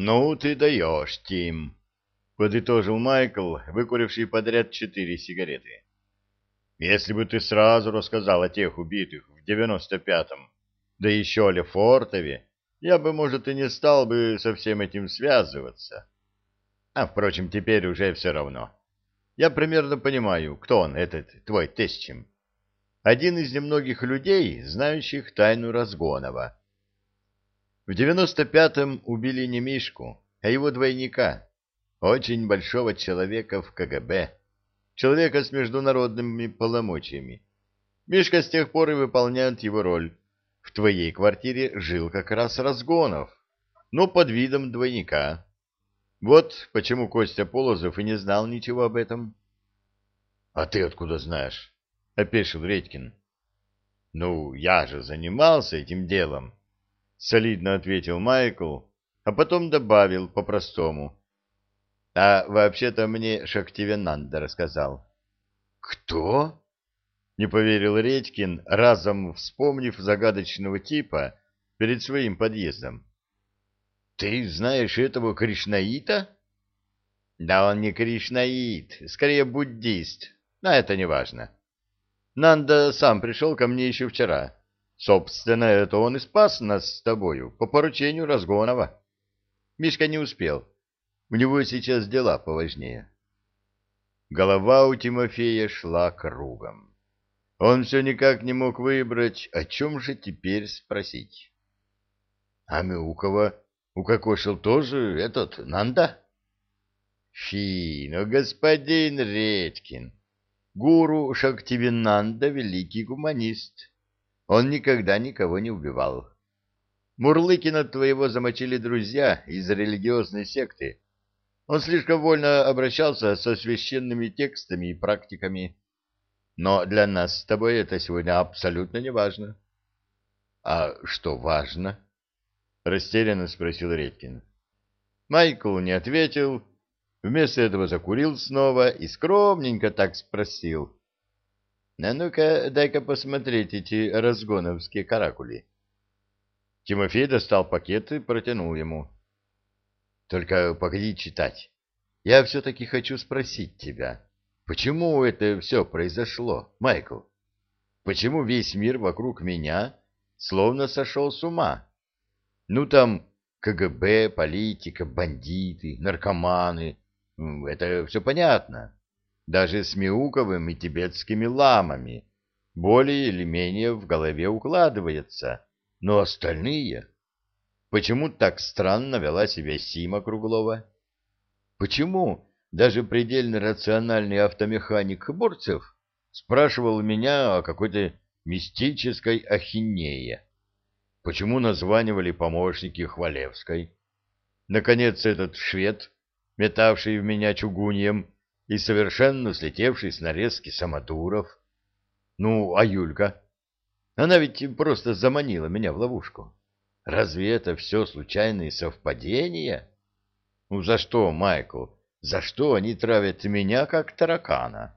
«Ну ты даешь, Тим», — подытожил Майкл, выкуривший подряд четыре сигареты. «Если бы ты сразу рассказал о тех убитых в девяносто пятом, да еще о Лефортове, я бы, может, и не стал бы со всем этим связываться. А, впрочем, теперь уже все равно. Я примерно понимаю, кто он, этот твой тестчим. Один из немногих людей, знающих тайну Разгонова. В девяносто пятом убили не Мишку, а его двойника, очень большого человека в КГБ, человека с международными полномочиями. Мишка с тех пор и выполняет его роль. В твоей квартире жил как раз Разгонов, но под видом двойника. Вот почему Костя Полозов и не знал ничего об этом. — А ты откуда знаешь? — опешил Редькин. — Ну, я же занимался этим делом, — солидно ответил Майкл, а потом добавил по-простому. — А вообще-то мне Шактивенанда рассказал. — Кто? не поверил Редькин, разом вспомнив загадочного типа перед своим подъездом. Ты знаешь этого Кришнаита? Да он не Кришнаит, скорее буддист, но это не важно. Нанда сам пришел ко мне еще вчера. Собственно, это он и спас нас с тобою по поручению Разгонова. Мишка не успел. У него сейчас дела поважнее. Голова у Тимофея шла кругом. Он все никак не мог выбрать, о чем же теперь спросить. — А Мяукова укокошил тоже этот Нанда? — Фи, ну, господин Редькин, гуру Шактивинанда — великий гуманист. Он никогда никого не убивал. Мурлыкина твоего замочили друзья из религиозной секты. Он слишком вольно обращался со священными текстами и практиками. Но для нас с тобой это сегодня абсолютно не важно. — А что важно? — растерянно спросил Редькин. Майкл не ответил, вместо этого закурил снова и скромненько так спросил. — А ну-ка, дай-ка посмотреть эти разгоновские каракули. Тимофей достал пакет и протянул ему. — Только погоди читать. Я все-таки хочу спросить тебя. — Почему это все произошло, Майкл? Почему весь мир вокруг меня словно сошел с ума? Ну там КГБ, политика, бандиты, наркоманы. Это все понятно. Даже с Миуковым и тибетскими ламами более или менее в голове укладывается. Но остальные... Почему так странно вела себя Сима Круглова? Почему даже предельно рациональный автомеханик Бурцев спрашивал меня о какой-то мистической ахинее. Почему названивали помощники Хвалевской? Наконец этот швед, метавший в меня чугуньем и совершенно слетевший с нарезки Самодуров. Ну, а Юлька? Она ведь просто заманила меня в ловушку. Разве это все случайные совпадения? Ну, за что, Майкл? За что они травят меня, как таракана?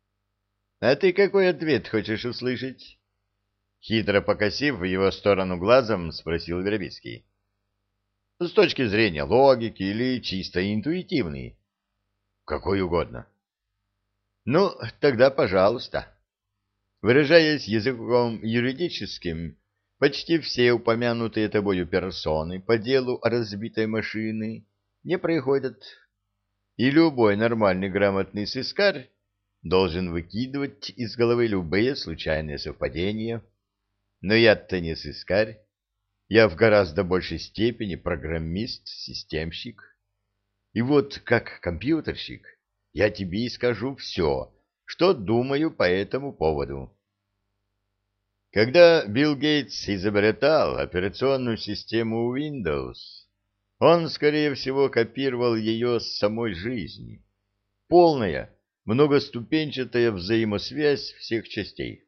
— А ты какой ответ хочешь услышать? Хитро покосив в его сторону глазом, спросил Вербицкий. — С точки зрения логики или чисто интуитивный? — Какой угодно. — Ну, тогда пожалуйста. Выражаясь языком юридическим, почти все упомянутые тобою персоны по делу о разбитой машины не происходят. И любой нормальный грамотный сыскарь должен выкидывать из головы любые случайные совпадения. Но я-то не сыскарь. Я в гораздо большей степени программист-системщик. И вот как компьютерщик я тебе и скажу все, что думаю по этому поводу. Когда Билл Гейтс изобретал операционную систему Windows, он, скорее всего, копировал ее с самой жизни. Полная, многоступенчатая взаимосвязь всех частей.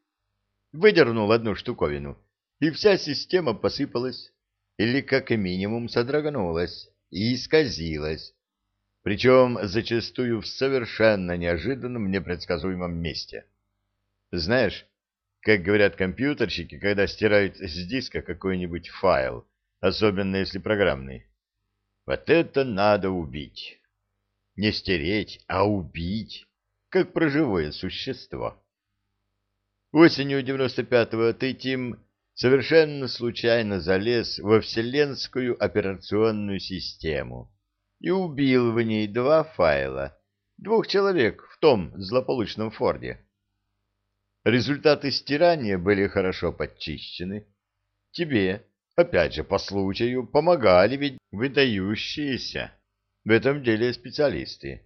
Выдернул одну штуковину, и вся система посыпалась, или как минимум содрогнулась и исказилась, причем зачастую в совершенно неожиданном, непредсказуемом месте. Знаешь, как говорят компьютерщики, когда стирают с диска какой-нибудь файл, особенно если программный, Вот это надо убить. Не стереть, а убить, как про живое существо. Осенью 95-го ты, Тим, совершенно случайно залез во вселенскую операционную систему и убил в ней два файла, двух человек в том злополучном Форде. Результаты стирания были хорошо подчищены. Тебе, опять же по случаю, помогали ведь выдающиеся в этом деле специалисты.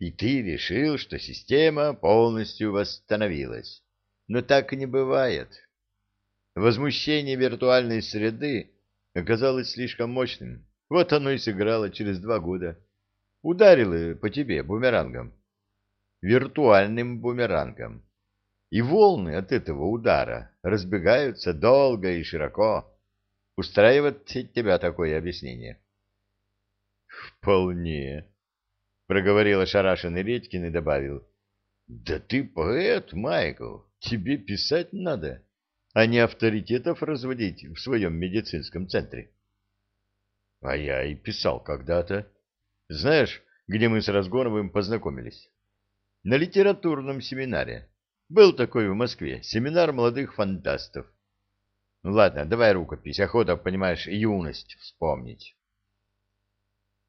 И ты решил, что система полностью восстановилась. Но так не бывает. Возмущение виртуальной среды оказалось слишком мощным. Вот оно и сыграло через два года. Ударило по тебе бумерангом. Виртуальным бумерангом. И волны от этого удара разбегаются долго и широко. Устраивает тебя такое объяснение? — Вполне, — проговорил ошарашенный Редькин и добавил. — Да ты поэт, Майкл, тебе писать надо. — а не авторитетов разводить в своем медицинском центре. А я и писал когда-то. Знаешь, где мы с Разгоновым познакомились? На литературном семинаре. Был такой в Москве, семинар молодых фантастов. Ну ладно, давай рукопись, охота, понимаешь, юность вспомнить.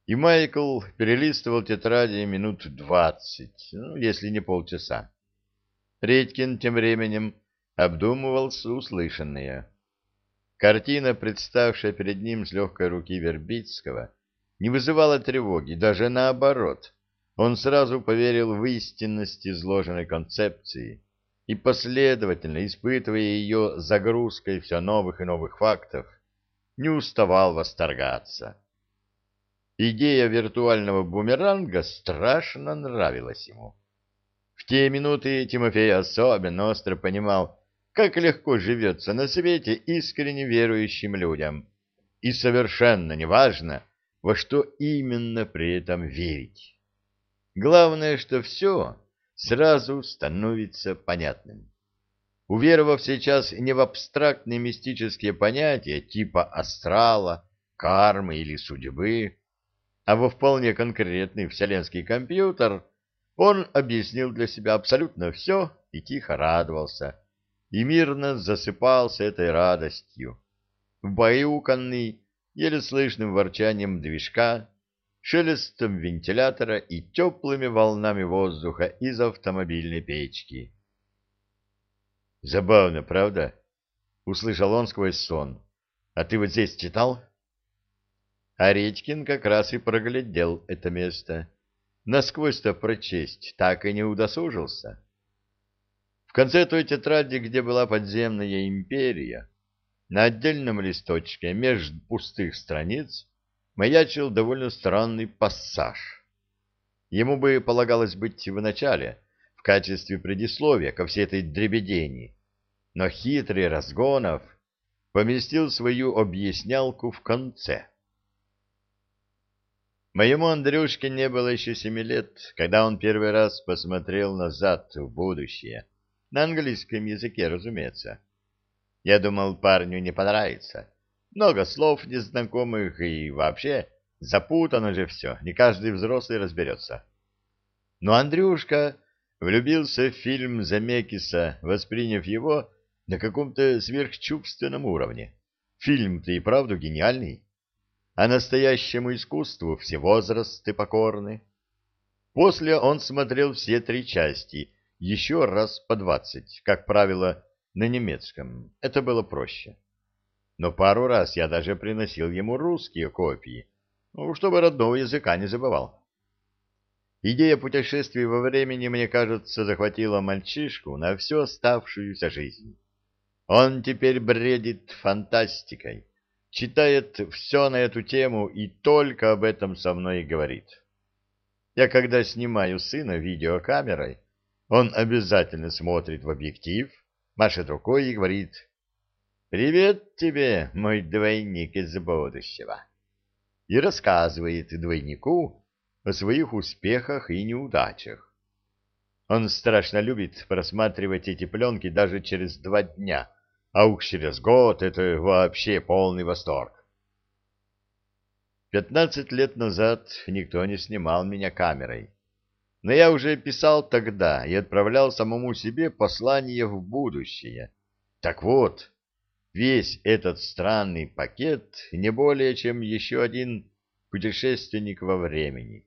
И Майкл перелистывал тетради минут двадцать, ну, если не полчаса. Редькин тем временем обдумывал услышанное. Картина, представшая перед ним с легкой руки Вербицкого, не вызывала тревоги, даже наоборот. Он сразу поверил в истинность изложенной концепции и, последовательно испытывая ее загрузкой все новых и новых фактов, не уставал восторгаться. Идея виртуального бумеранга страшно нравилась ему. В те минуты Тимофей особенно остро понимал, как легко живется на свете искренне верующим людям. И совершенно неважно, во что именно при этом верить. Главное, что все сразу становится понятным. Уверовав сейчас не в абстрактные мистические понятия типа астрала, кармы или судьбы, а во вполне конкретный вселенский компьютер, он объяснил для себя абсолютно все и тихо радовался, и мирно засыпался этой радостью, вбаюканный еле слышным ворчанием движка, шелестом вентилятора и теплыми волнами воздуха из автомобильной печки. «Забавно, правда?» — услышал он сквозь сон. «А ты вот здесь читал?» А Редькин как раз и проглядел это место. Насквозь-то прочесть так и не удосужился. В конце той тетради, где была подземная империя, на отдельном листочке меж пустых страниц маячил довольно странный пассаж. Ему бы полагалось быть в начале, в качестве предисловия ко всей этой дребедени, но хитрый Разгонов поместил свою объяснялку в конце. Моему Андрюшке не было еще семи лет, когда он первый раз посмотрел назад в будущее — на английском языке, разумеется. Я думал, парню не понравится. Много слов незнакомых и вообще запутано же все, не каждый взрослый разберется. Но Андрюшка влюбился в фильм Замекиса, восприняв его на каком-то сверхчувственном уровне. Фильм-то и правду гениальный, а настоящему искусству все возрасты покорны. После он смотрел все три части — еще раз по двадцать, как правило, на немецком. Это было проще. Но пару раз я даже приносил ему русские копии, ну, чтобы родного языка не забывал. Идея путешествий во времени, мне кажется, захватила мальчишку на всю оставшуюся жизнь. Он теперь бредит фантастикой, читает все на эту тему и только об этом со мной и говорит. Я когда снимаю сына видеокамерой, он обязательно смотрит в объектив, машет рукой и говорит «Привет тебе, мой двойник из будущего!» и рассказывает двойнику о своих успехах и неудачах. Он страшно любит просматривать эти пленки даже через два дня, а уж через год это вообще полный восторг. Пятнадцать лет назад никто не снимал меня камерой. Но я уже писал тогда и отправлял самому себе послание в будущее. Так вот, весь этот странный пакет не более чем еще один путешественник во времени.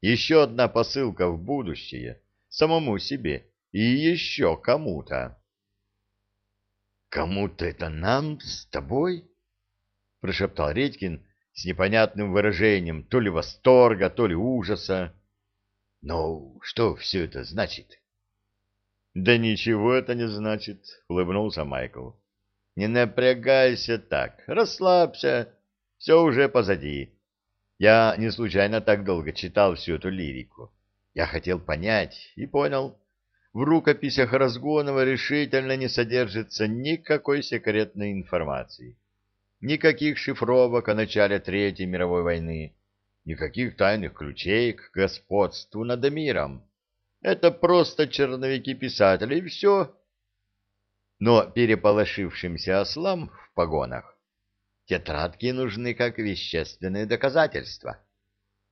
Еще одна посылка в будущее самому себе и еще кому-то. «Кому-то это нам с тобой?» — прошептал Редькин с непонятным выражением то ли восторга, то ли ужаса. «Но что все это значит?» «Да ничего это не значит», — улыбнулся Майкл. «Не напрягайся так, расслабься, все уже позади. Я не случайно так долго читал всю эту лирику. Я хотел понять и понял. В рукописях Разгонова решительно не содержится никакой секретной информации. Никаких шифровок о начале Третьей мировой войны, никаких тайных ключей к господству над миром. Это просто черновики писателей, и все. Но переполошившимся ослам в погонах тетрадки нужны как вещественные доказательства.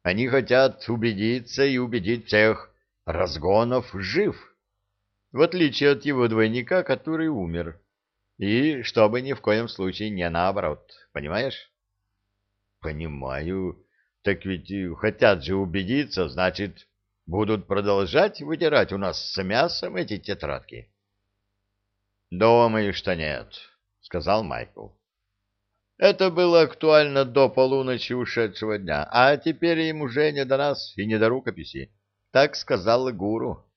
Они хотят убедиться и убедить всех, Разгонов жив, в отличие от его двойника, который умер. И чтобы ни в коем случае не наоборот, понимаешь? Понимаю. Так ведь хотят же убедиться, значит, будут продолжать вытирать у нас с мясом эти тетрадки. Думаю, что нет, сказал Майкл. Это было актуально до полуночи ушедшего дня, а теперь им уже не до нас и не до рукописи. Так сказал гуру.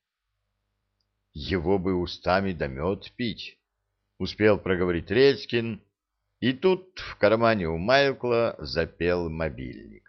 Его бы устами да мед пить, успел проговорить Редькин, и тут в кармане у Майкла запел мобильник.